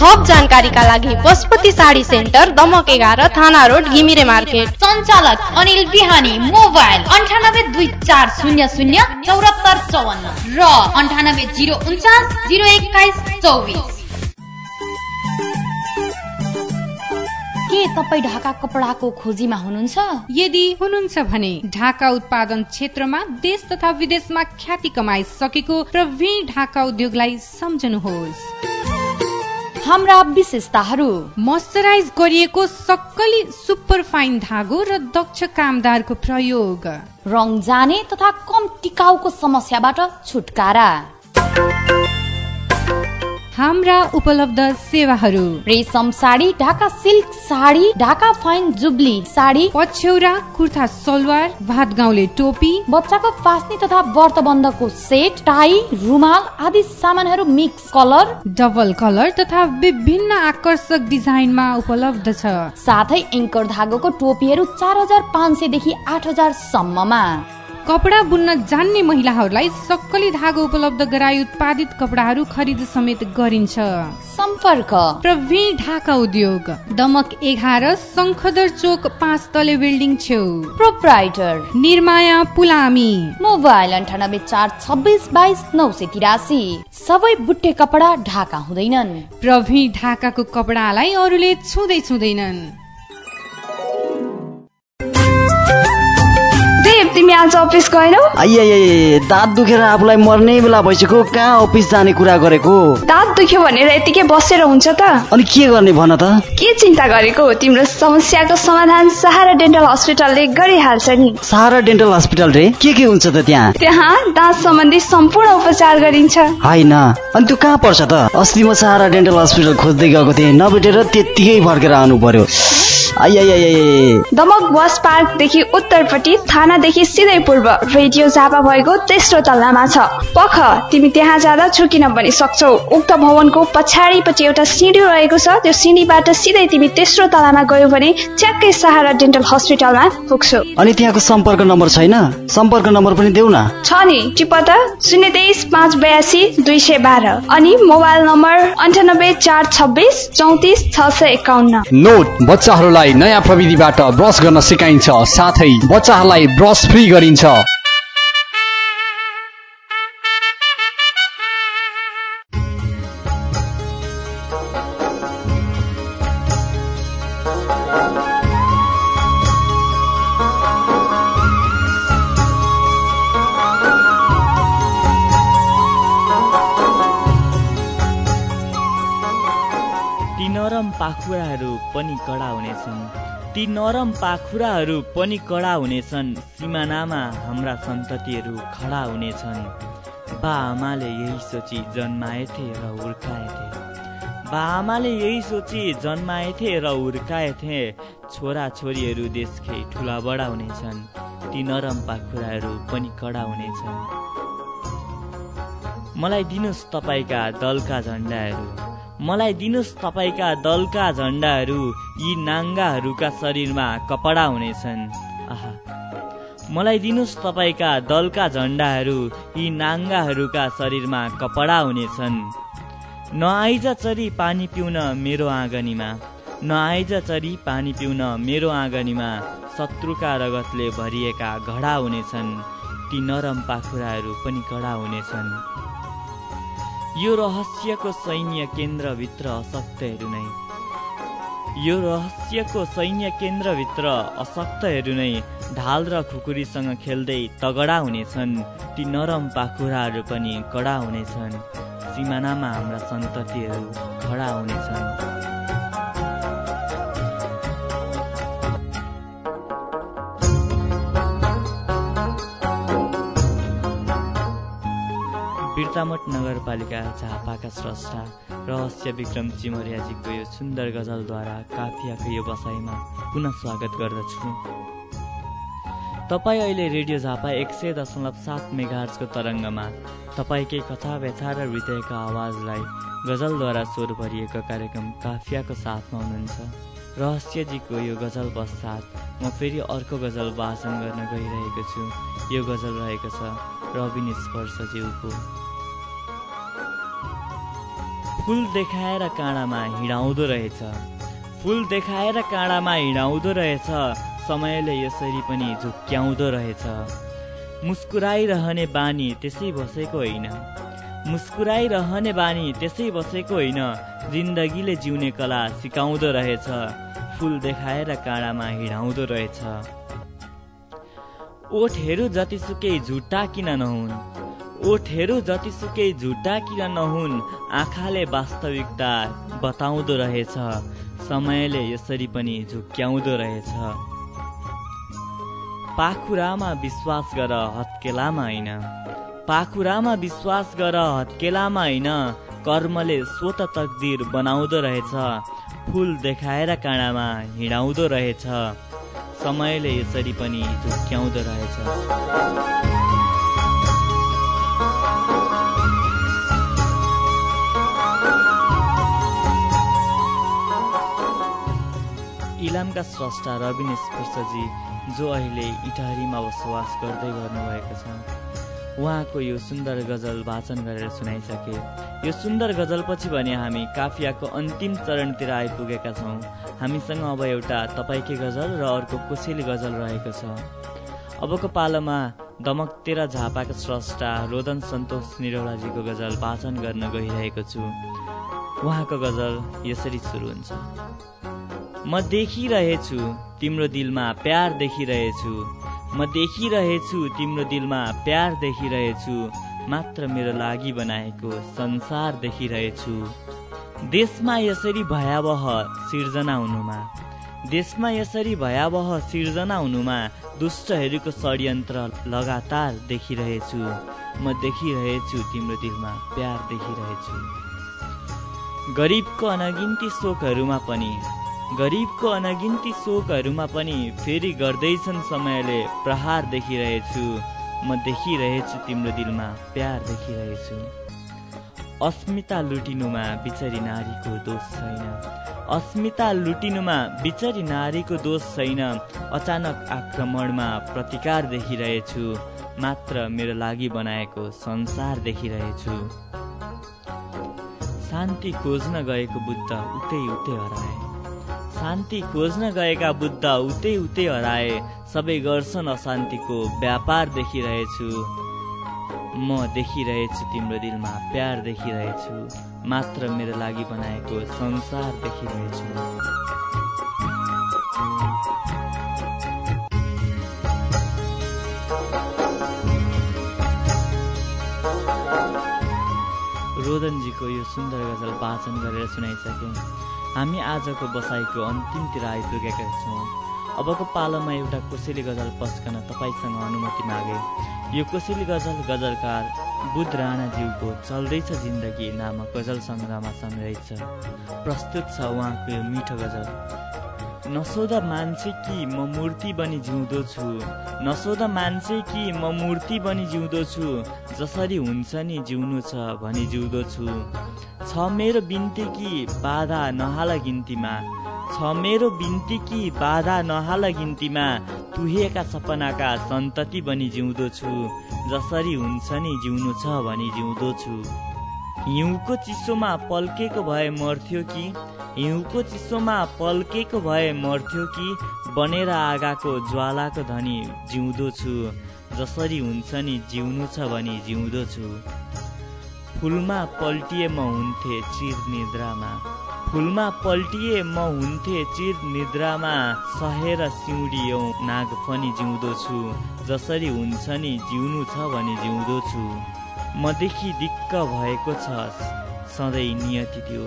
थप जानकारीका लागि पशुपति साडी सेन्टर दमक एघार थाना रोड घिमिरे मार्केट। सञ्चालक अनिल बिहानी मोबाइल अन्ठानब्बे दुई चार शून्य शून्य चौरात्तर चौवन्न र अन्ठानब्बे जिरो उन्चास जिरो एक्काइस चौबिस। के तपाईँ ढाका कपडाको खोजीमा हुनुहुन्छ? यदि हुनुहुन्छ भने ढाका उत्पादन क्षेत्रमा देश तथा विदेशमा ख्याति कमाइसकेको प्रवीण ढाका उद्योगलाई सम्झनुहोस्। हाम्रा विशेषताहरू। मोइस्चराइज गरिएको सक्कली सुपर फाइन धागो र दक्ष कामदारको प्रयोग। रङ जाने तथा कम टिकाउको समस्याबाट छुटकारा। हाम्रा उपलब्ध सेवाहरू। रेशम sari Dhaka silk sari Dhaka fine jubilee sari पछ्यौरा kurta salwar भात गाउँले टोपी बच्चाको फास्नी तथा व्रतबन्धको सेट टाई रुमाल आदि सामानहरू मिक्स कलर। डबल कलर तथा विभिन्न आकर्षक डिजाइनमा उपलब्ध छ। साथै एङ्कर धागोको टोपीहरू चार हजार पाँच सयदेखि आठ हजार सम्ममा। कपडा बुन्न जान्ने महिलाहरूलाई सक्कली धागो उपलब्ध गराई उत्पादित कपडाहरू खरिद समेत गरिन्छ। सम्पर्क। प्रवीण ढाका उद्योग। दमक एघार शङ्खदर चोक पाँच तले बिल्डिङ छेउ। प्रोप्राइटर। निर्माया पुलामी। मोबाइल अन्ठानब्बे चार छब्बिस बाइस नौ सय तिरासी। सबै बुट्टे कपडा ढाका हुँदैनन्। प्रवीण ढाकाको कपडालाई अरूले छुँदै छुँदैनन्। तिमी आज अफिस गएनौ? आइए दाँत दुखेर आफूलाई मर्ने बेला भइसक्यो। कहाँ अफिस जाने कुरा गरेको? दाँत दुख्यो भनेर यतिकै बसेर हुन्छ त। अनि के गर्ने भन त? के चिन्ता गरेको? तिम्रो समस्याको समाधान सहारा डेन्टल हस्पिटलले गरिहाल्छ नि। सहारा डेन्टल हस्पिटल रे? के के हुन्छ त त्यहाँ? त्यहाँ दाँत सम्बन्धी सम्पूर्ण उपचार गरिन्छ। होइन। अनि त्यो कहाँ पर्छ त? अस्ति म सहारा डेन्टल हस्पिटल खोज्दै गएको थिएँ। नभेटेर त्यत्तिकै फर्केर आउनु पर्यो। दमक बस पार्कदेखि उत्तरपट्टि थानादेखि सिधै पूर्व रेडियो झापा भएको तेस्रो तल्लामा छ। पख तिमी त्यहाँ जाँदा छुकिन पनि सक्छौ। उक्त भवनको पछाडिपट्टि एउटा सिँढी रहेको छ। त्यो सिँढीबाट सिधै तिमी तेस्रो तलामा गयो भने च्याक्कै सहारा डेन्टल हस्पिटलमा पुग्छौ। अनि त्यहाँको सम्पर्क नम्बर छैन? सम्पर्क नम्बर पनि देऊ न। छ नि टिप त शून्य तेइस पाँच बयासी दुई सय बाह्र। अनि मोबाइल नम्बर अन्ठानब्बे चार छब्बिस चौतिस छ सय एकाउन्न। नोट बच्चाहरूलाई नयाँ प्रविधिबाट ब्रस गर्न सिकाइन्छ। साथै बच्चाहरूलाई ब्रस फ्री गरिन्छ। पाखुराहरू पनि कडा हुनेछन्। ती नरम पाखुराहरू पनि कडा हुनेछन्। सिमानामा हाम्रा सन्ततिहरू खडा हुनेछन्। बा आमाले यही सोची जन्माएथे र हुर्काएथे बा आमाले यही सोची जन्माएथे र हुर्काएथे छोरा छोरीहरू देशकै ठुला बडा हुनेछन्। ती नरम पाखुराहरू पनि कडा हुनेछन्। मलाई दिनुहोस् तपाईँका दलका झन्डाहरू। मलाई दिनुहोस् तपाईँका दलका झन्डाहरू। यी नाङ्गाहरूका शरीरमा कपडा हुनेछन्। आहा। मलाई दिनुहोस् तपाईँका दलका झन्डाहरू। यी नाङ्गाहरूका शरीरमा कपडा हुनेछन्। नआइज चरी पानी पिउन मेरो आँगनीमा। नआइज चरी पानी पिउन मेरो आँगनीमा शत्रुका रगतले भरिएका घडा हुनेछन्। ती नरम पाखुराहरू पनि कडा हुनेछन्। यो रहस्यको सैन्य केन्द्रभित्र अशक्तहरू नै। यो रहस्यको सैन्य केन्द्रभित्र अशक्तहरू नै ढाल र खुकुरीसँग खेल्दै तगडा हुनेछन्। ती नरम पाखुराहरू पनि कडा हुनेछन्। सिमानामा हाम्रा सन्ततिहरू खडा हुनेछन्। बिर्तामठ नगरपालिका झापाका स्रष्टा रहस्य विक्रम चिमरियाजीको यो सुन्दर गजलद्वारा काफियाको यो बसाइमा पुनः स्वागत गर्दछु। तपाईँ अहिले रेडियो झापा एक सय दशमलव सात मेगार्सको तरङ्गमा तपाईँकै कथा व्यथा र हृदयका आवाजलाई गजलद्वारा स्वर भरिएको कार्यक्रम काफियाको साथमा हुनुहुन्छ। रहस्यजीको यो गजल पश्चात म फेरि अर्को गजल वाचन गर्न गइरहेको छु। यो गजल रहेको छ रबिन स्पर्शज्यूको फुल देखाएर काँडामा हिँडाउँदो रहेछ। फुल देखाएर काँडामा हिँडाउँदो रहेछ। समयले यसरी पनि झुक्क्याउँदो रहेछ। मुस्कुराइरहने बानी त्यसै बसेको होइन। मुस्कुराइरहने बानी त्यसै बसेको होइन। जिन्दगीले जिउने कला सिकाउँदो रहेछ। फुल देखाएर काँडामा हिँडाउँदो रहेछ। ओठहरू जतिसुकै झुट्टा किन नहुन्? ओठहरू जतिसुकै झुटा किन नहुन् आँखाले वास्तविकता बताउँदो रहेछ। समयले यसरी पनि झुक्क्याउँदो रहेछ। पाखुरामा विश्वास गर हत्केलामा होइन पाखुरामा विश्वास गर हत्केलामा होइन कर्मले स्वत तकदिर बनाउँदो रहेछ। फुल देखाएर काँडामा हिँडाउँदो रहेछ। समयले यसरी पनि झुक्क्याउँदो रहेछ। इलामका स्रष्टा रविन स्पर्शजी जो अहिले इटारीमा बसोबास गर्दै गर्नुभएको छ उहाँको यो सुन्दर गजल वाचन गरेर सुनाइसके। यो सुन्दर गजलपछि भने हामी काफियाको अन्तिम चरणतिर आइपुगेका छौँ। हामीसँग अब एउटा तपाईँकै गजल र अर्को कोसेली गजल रहेको छ। अबको पालोमा दमक तेह्र झापाका स्रष्टा रोदन सन्तोष निरौलाजीको गजल वाचन गर्न गइरहेको छु। उहाँको गजल यसरी सुरु हुन्छ। म देखिरहेछु तिम्रो दिलमा प्यार देखिरहेछु। म देखिरहेछु तिम्रो दिलमा प्यार देखिरहेछु। मात्र मेरो लागि बनाएको संसार देखिरहेछु। देशमा यसरी भयावह सिर्जना हुनुमा। देशमा यसरी भयावह सिर्जना हुनुमा दुष्टहरूको षड्यन्त्र लगातार देखिरहेछु। म देखिरहेछु तिम्रो दिलमा प्यार देखिरहेछु। गरिबको अनगिन्ती शोकहरूमा पनि गरिबको अनगिन्ती शोकहरूमा पनि फेरि गर्दैछन् समयले प्रहार देखिरहेछु। म देखिरहेछु तिम्रो दिलमा प्यार देखिरहेछु। अस्मिता लुटिनुमा बिचरी नारीको दोष छैन। अस्मिता लुटिनुमा बिचरी नारीको दोष छैन। अचानक आक्रमणमा प्रतिकार देखिरहेछु। मात्र मेरो लागि बनाएको संसार देखिरहेछु। शान्ति खोज्न गएको बुद्ध उतै उतै हराए। शान्ति खोज्न गएका बुद्ध उतै उतै हराए। सबै गर्छन् अशान्तिको व्यापार देखिरहेछु। म देखिरहेछु तिम्रो दिलमा प्यार देखिरहेछु। मात्र मेरो लागि बनाएको संसार देखिरहेछु। रोदनजीको यो सुन्दर गजल वाचन गरेर सुनाइसक्यौँ हामी आजको बसाइको अन्तिमतिर आइपुगेका छौँ। अबको पालोमा एउटा कोसेली गजल पस्कन तपाईँसँग अनुमति मागे। यो कोसेली गजल गजलकार बुद्ध राणाज्यूको चल्दैछ जिन्दगी नामक गजल सङ्ग्रहमा सङ्ग्रहित छ। प्रस्तुत छ उहाँको यो मिठो गजल। नसोधा मान्छे कि म मूर्ति बनी जिउँदो छु। नसोधा मान्छे कि म मूर्ति बनी जिउँदो छु। जसरी हुन्छ नि जिउनु छ भनी जिउँदो छु। छ मेरो बिन्ती कि बाधा नहाल गिन्तीमा। छ मेरो बिन्ती कि बाधा नहाल गिन्तीमा। तुहिएका सपनाका सन्तति बनी जिउँदो छु। जसरी हुन्छ नि जिउनु छ भनी जिउँदो छु। हिउँको चिसोमा पल्केको भए मर्थ्यो कि? हिउँको चिसोमा पल्केको भए मर्थ्यो कि? बनेर आगाको ज्वालाको धनी जिउँदो छु। जसरी हुन्छ नि जिउनु छ भनी जिउँदो छु। फुलमा पल्टिए म हुन्थे चिर निद्रामा। फुलमा पल्टिए म हुन्थे चिर निद्रामा। सहेर सिउँडियौ नाग पनि जिउँदो छु। जसरी हुन्छ नि जिउनु छ भने जिउँदो छु। मदेखि दिक्क भएको छ सधैँ नियति त्यो।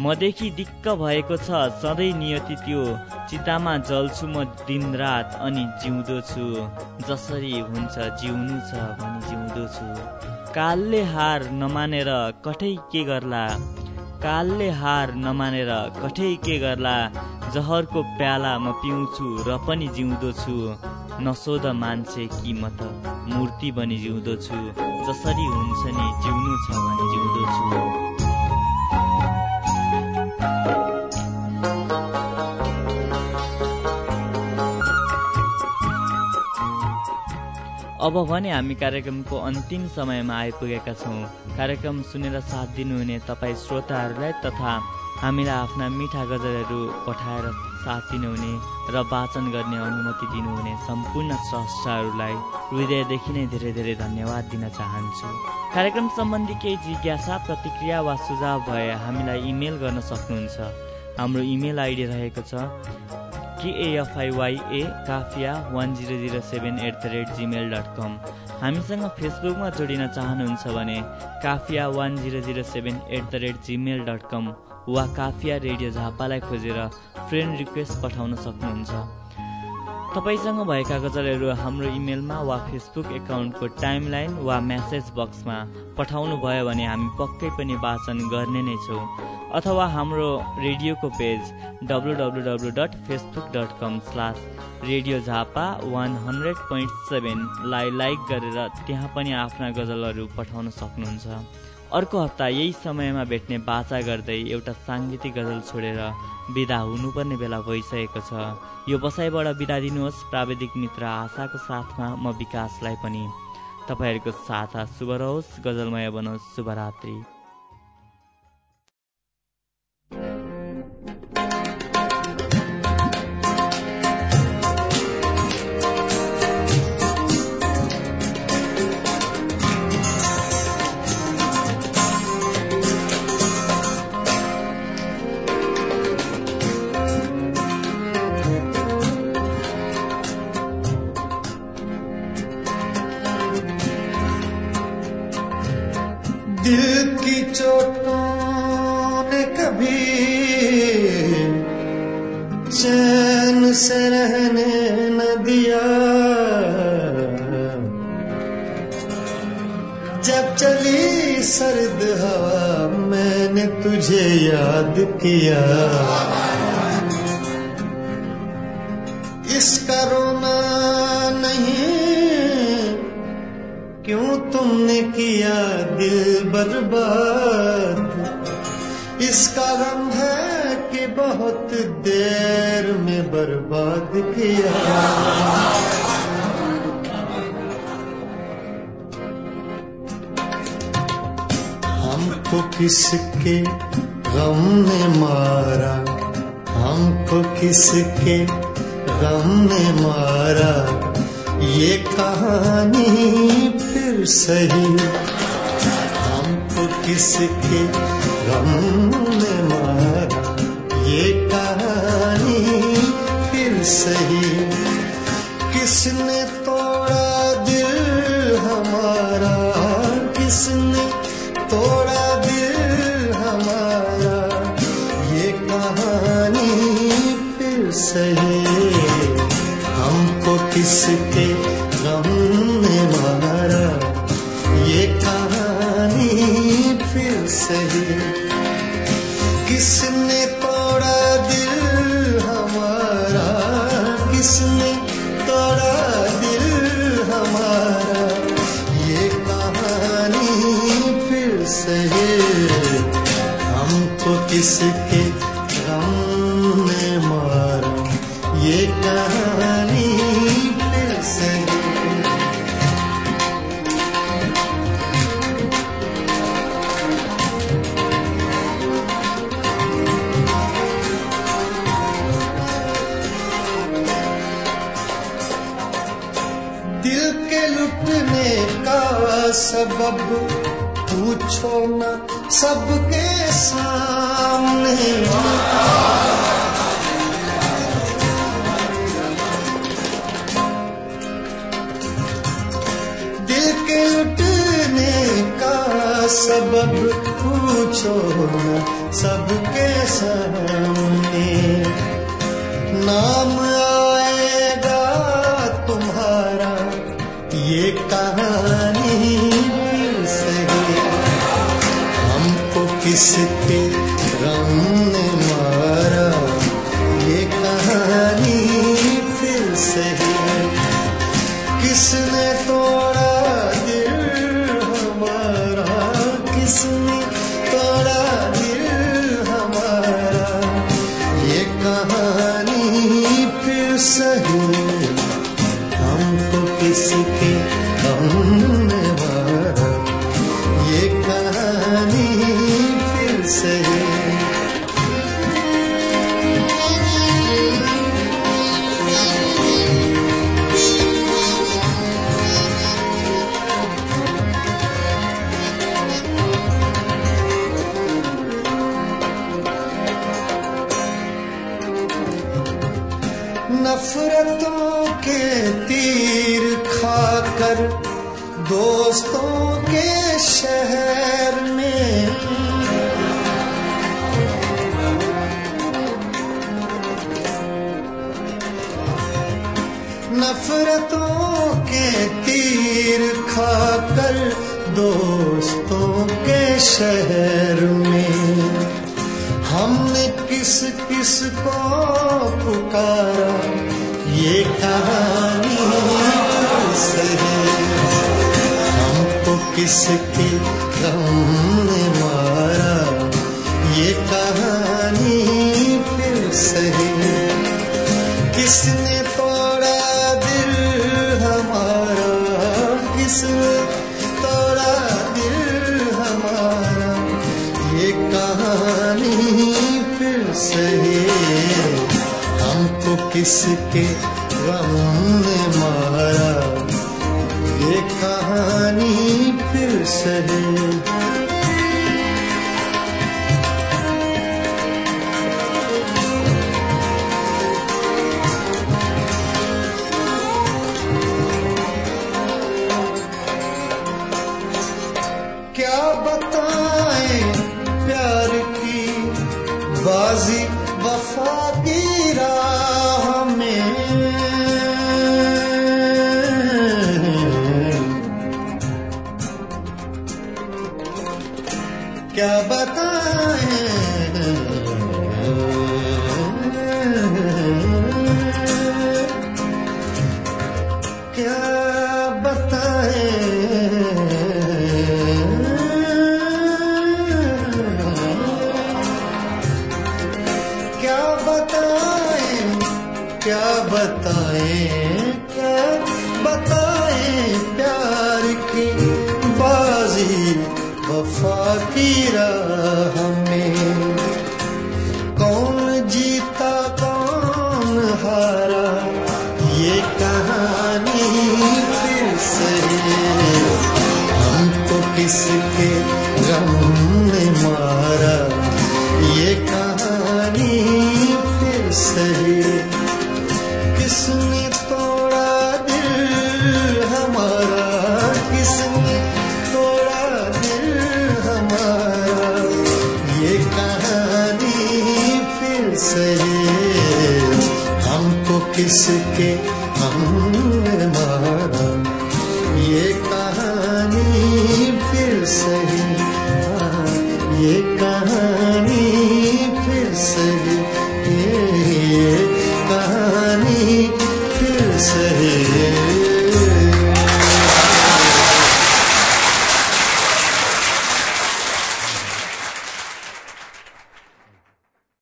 मदेखि दिक्क भएको छ सधैँ नियति त्यो। चितामा जल्छु म दिनरात अनि जिउँदो छु। जसरी हुन्छ जिउनु छ भनी जिउँदो छु। कालले हार नमानेर कठै के गर्ला? कालले हार नमानेर कठै के गर्ला? जहरको प्याला म पिउँछु र पनि जिउँदो छु। नसोध मान्छे कि म त मूर्ति बनी जिउँदो छु। जसरी हुन्छ नि जिउनु छ भने जिउँदो छु अब भने हामी कार्यक्रमको अन्तिम समयमा आइपुगेका छौँ। कार्यक्रम सुनेर साथ दिनुहुने तपाईँ श्रोताहरूलाई तथा हामीलाई आफ्ना मिठा गजलहरू पठाएर साथ दिनुहुने र वाचन गर्ने अनुमति दिनुहुने सम्पूर्ण स्रष्टाहरूलाई हृदयदेखि नै धेरै धेरै धन्यवाद दिन चाहन्छु। कार्यक्रम सम्बन्धी केही जिज्ञासा प्रतिक्रिया वा सुझाव भए हामीलाई इमेल गर्न सक्नुहुन्छ। हाम्रो इमेल आइडी रहेको छ K F I Y A Kafiya one zero zero seven at the rate Gmail dot com. हामीसँग फेसबुकमा जोडिन चाहनुहुन्छ भने Kafiya one zero zero seven at the rate Gmail dot com वा काफिया रेडियो झापालाई खोजेर फ्रेन्ड रिक्वेस्ट पठाउन सक्नुहुन्छ। तपाईँसँग भएका गजलहरू हाम्रो इमेलमा वा फेसबुक एकाउन्टको टाइमलाइन वा म्यासेज बक्समा पठाउनु भयो भने हामी पक्कै पनि वाचन गर्ने नै छौँ। अथवा हाम्रो रेडियोको page W W W dot Facebook dot com slash radio Jhapa one hundred point सेभेनलाई like गरेर त्यहाँ पनि आफ्ना गजलहरू पठाउन सक्नुहुन्छ। अर्को हप्ता यही समयमा भेट्ने बाचा गर्दै एउटा साङ्गीतिक गजल छोडेर बिदा हुनुपर्ने बेला भइसकेको छ। यो बसाइबाट बिदा दिनुहोस्। प्राविधिक मित्र आशाको साथमा म विकासलाई पनि तपाईँहरूको साथ शुभ रहोस्। गजलमय बनोस्। शुभरात्रि। याद se quer